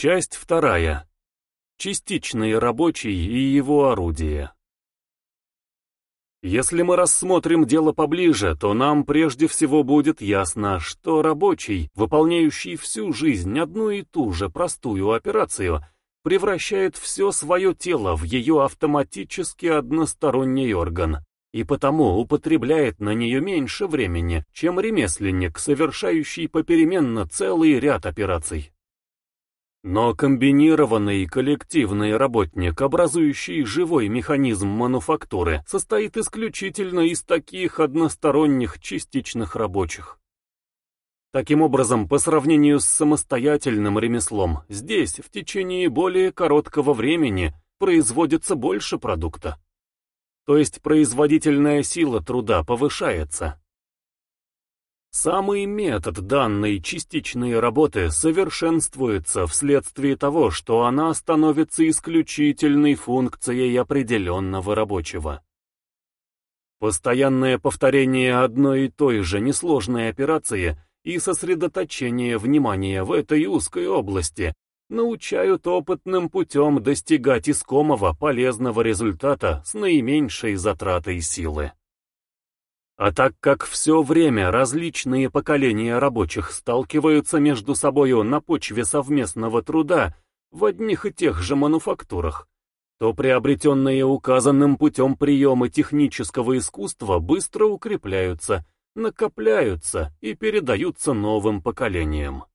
Часть вторая. Частичный рабочий и его орудия. Если мы рассмотрим дело поближе, то нам прежде всего будет ясно, что рабочий, выполняющий всю жизнь одну и ту же простую операцию, превращает все свое тело в ее автоматически односторонний орган, и потому употребляет на нее меньше времени, чем ремесленник, совершающий попеременно целый ряд операций. Но комбинированный коллективный работник, образующий живой механизм мануфактуры, состоит исключительно из таких односторонних частичных рабочих. Таким образом, по сравнению с самостоятельным ремеслом, здесь в течение более короткого времени производится больше продукта. То есть производительная сила труда повышается. Самый метод данной частичной работы совершенствуется вследствие того, что она становится исключительной функцией определенного рабочего. Постоянное повторение одной и той же несложной операции и сосредоточение внимания в этой узкой области научают опытным путем достигать искомого полезного результата с наименьшей затратой силы. А так как все время различные поколения рабочих сталкиваются между собою на почве совместного труда в одних и тех же мануфактурах, то приобретенные указанным путем приемы технического искусства быстро укрепляются, накопляются и передаются новым поколениям.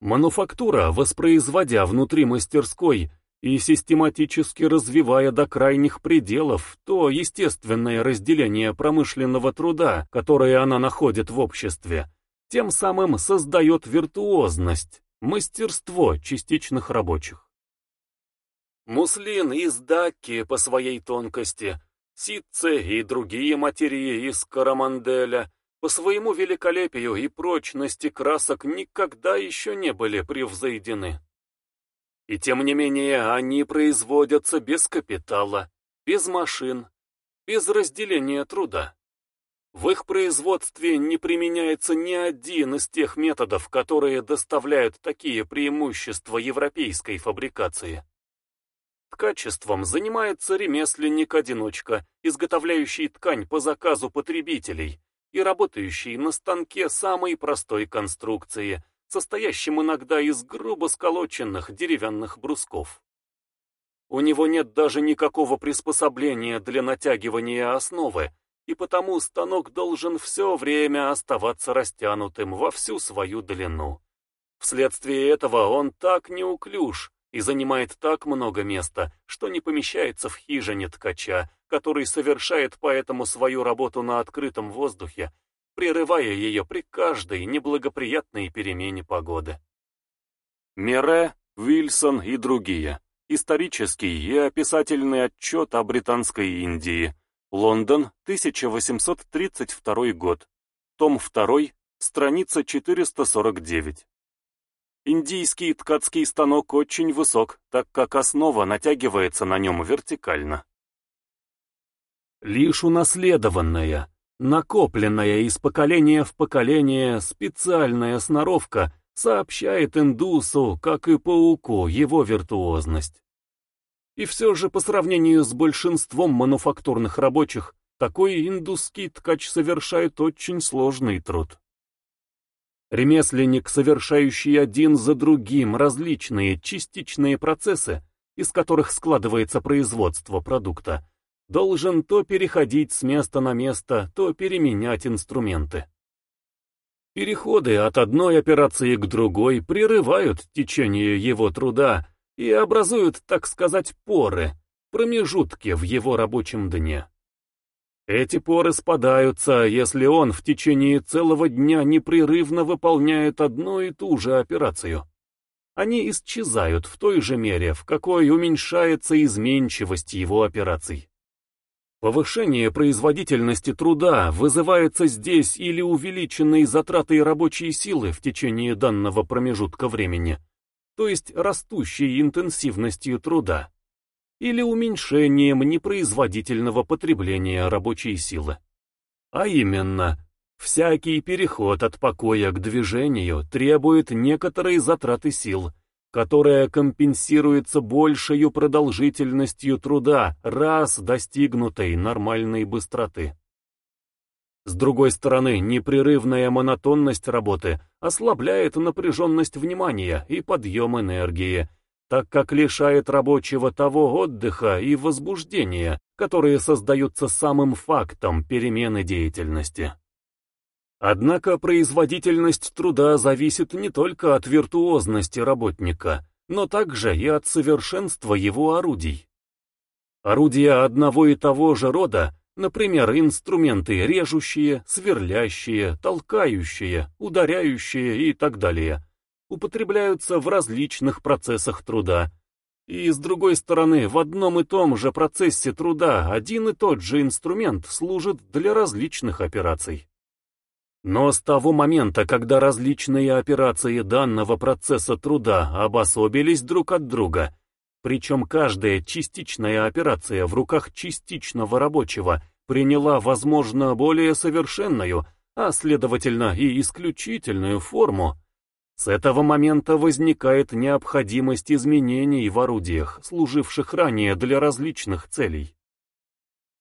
Мануфактура, воспроизводя внутри мастерской и систематически развивая до крайних пределов то естественное разделение промышленного труда, которое она находит в обществе, тем самым создает виртуозность, мастерство частичных рабочих. Муслин из даки по своей тонкости, ситце и другие материи из караманделя по своему великолепию и прочности красок никогда еще не были превзойдены. И тем не менее они производятся без капитала, без машин, без разделения труда. В их производстве не применяется ни один из тех методов, которые доставляют такие преимущества европейской фабрикации. Ткачеством занимается ремесленник-одиночка, изготовляющий ткань по заказу потребителей и работающий на станке самой простой конструкции – состоящим иногда из грубо сколоченных деревянных брусков. У него нет даже никакого приспособления для натягивания основы, и потому станок должен все время оставаться растянутым во всю свою длину. Вследствие этого он так неуклюж и занимает так много места, что не помещается в хижине ткача, который совершает поэтому свою работу на открытом воздухе прерывая ее при каждой неблагоприятной перемене погоды. Мире, Вильсон и другие. Исторический и описательный отчет о Британской Индии. Лондон, 1832 год. Том 2, страница 449. Индийский ткацкий станок очень высок, так как основа натягивается на нем вертикально. Лишь унаследованная, Накопленная из поколения в поколение специальная сноровка сообщает индусу, как и пауку, его виртуозность. И все же по сравнению с большинством мануфактурных рабочих, такой индусский ткач совершает очень сложный труд. Ремесленник, совершающий один за другим различные частичные процессы, из которых складывается производство продукта, должен то переходить с места на место, то переменять инструменты. Переходы от одной операции к другой прерывают течение его труда и образуют, так сказать, поры, промежутки в его рабочем дне. Эти поры спадаются, если он в течение целого дня непрерывно выполняет одну и ту же операцию. Они исчезают в той же мере, в какой уменьшается изменчивость его операций. Повышение производительности труда вызывается здесь или увеличенной затратой рабочей силы в течение данного промежутка времени, то есть растущей интенсивностью труда, или уменьшением непроизводительного потребления рабочей силы. А именно, всякий переход от покоя к движению требует некоторой затраты сил, которая компенсируется большей продолжительностью труда, раз достигнутой нормальной быстроты. С другой стороны, непрерывная монотонность работы ослабляет напряженность внимания и подъем энергии, так как лишает рабочего того отдыха и возбуждения, которые создаются самым фактом перемены деятельности. Однако производительность труда зависит не только от виртуозности работника, но также и от совершенства его орудий. Орудия одного и того же рода, например, инструменты режущие, сверлящие, толкающие, ударяющие и так далее, употребляются в различных процессах труда. И с другой стороны, в одном и том же процессе труда один и тот же инструмент служит для различных операций. Но с того момента, когда различные операции данного процесса труда обособились друг от друга, причем каждая частичная операция в руках частичного рабочего приняла, возможно, более совершенную, а следовательно и исключительную форму, с этого момента возникает необходимость изменений в орудиях, служивших ранее для различных целей.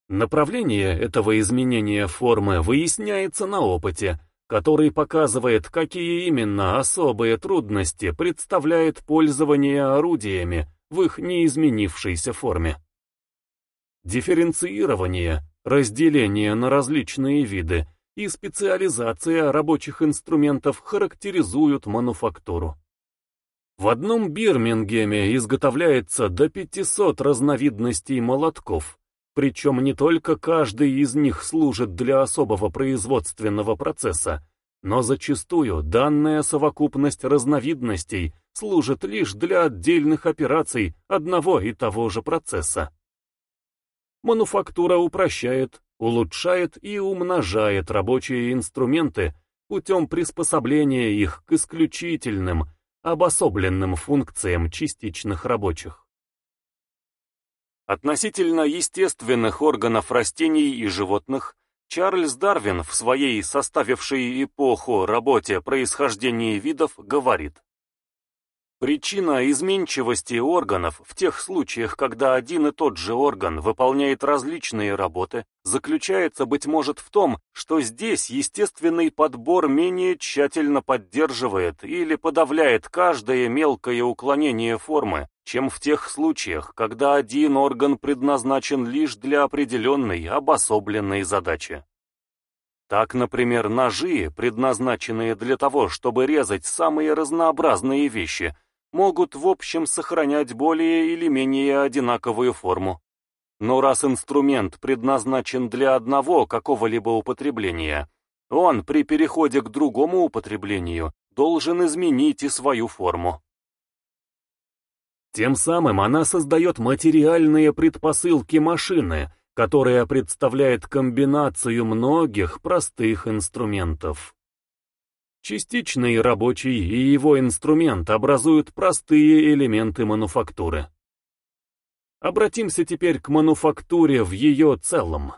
Направление этого изменения формы выясняется на опыте, который показывает, какие именно особые трудности представляет пользование орудиями в их неизменившейся форме. Дифференцирование, разделение на различные виды и специализация рабочих инструментов характеризуют мануфактуру. В одном Бирмингеме изготовляется до 500 разновидностей молотков, причем не только каждый из них служит для особого производственного процесса, но зачастую данная совокупность разновидностей служит лишь для отдельных операций одного и того же процесса. Мануфактура упрощает, улучшает и умножает рабочие инструменты путем приспособления их к исключительным, обособленным функциям частичных рабочих. Относительно естественных органов растений и животных Чарльз Дарвин в своей составившей эпоху работе «Происхождение видов» говорит, Причина изменчивости органов в тех случаях, когда один и тот же орган выполняет различные работы, заключается, быть может, в том, что здесь естественный подбор менее тщательно поддерживает или подавляет каждое мелкое уклонение формы, чем в тех случаях, когда один орган предназначен лишь для определенной, обособленной задачи. Так, например, ножи, предназначенные для того, чтобы резать самые разнообразные вещи, могут в общем сохранять более или менее одинаковую форму. Но раз инструмент предназначен для одного какого-либо употребления, он при переходе к другому употреблению должен изменить и свою форму. Тем самым она создает материальные предпосылки машины, которая представляет комбинацию многих простых инструментов. Частичный рабочий и его инструмент образуют простые элементы мануфактуры. Обратимся теперь к мануфактуре в ее целом.